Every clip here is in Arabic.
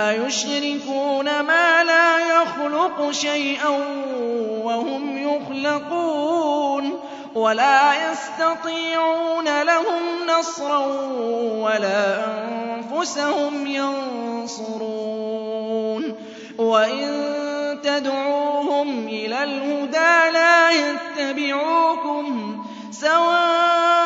أَيُشْرِكُونَ مَا لَا يَخْلُقُ شَيْئًا وَهُمْ يُخْلَقُونَ وَلَا يَسْتَطِيعُونَ لَهُمْ نَصْرًا وَلَا أَنفُسَهُمْ يَنصُرُونَ وَإِن تَدْعُوهُمْ إِلَى الْهُدَىٰ لَا يَتَّبِعُوكُمْ سَوَاءً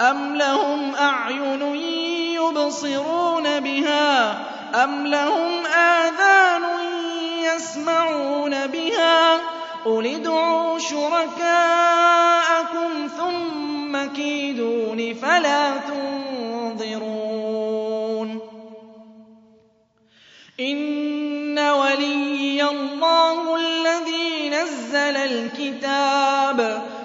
أَمْ لَهُمْ أَعْيُنٌ يُبْصِرُونَ بِهَا أَمْ لَهُمْ آذَانٌ يَسْمَعُونَ بِهَا قُلِ ادْعُوا شُرَكَاءَكُمْ ثُمَّ كِيدُونِ فَلَا تُنظِرُونَ إِنَّ وَلِيَّ اللَّهُ الَّذِي نَزَّلَ الْكِتَابَ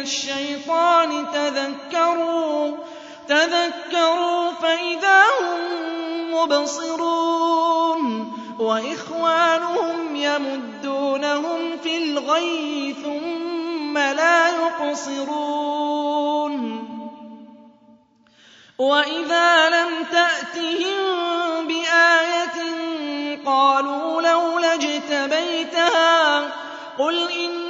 الشيطان تذكروا تذكروا فإذا هم مبصرون. وإخوانهم يمدونهم في الغي ثم لا يقصرون. وإذا لم تأتهم بآية قالوا لولا اجتبيتها قل إن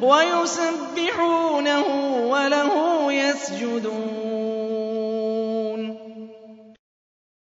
وَيُسَبِّحُونَهُ وَلَهُ يَسْجُدُونَ.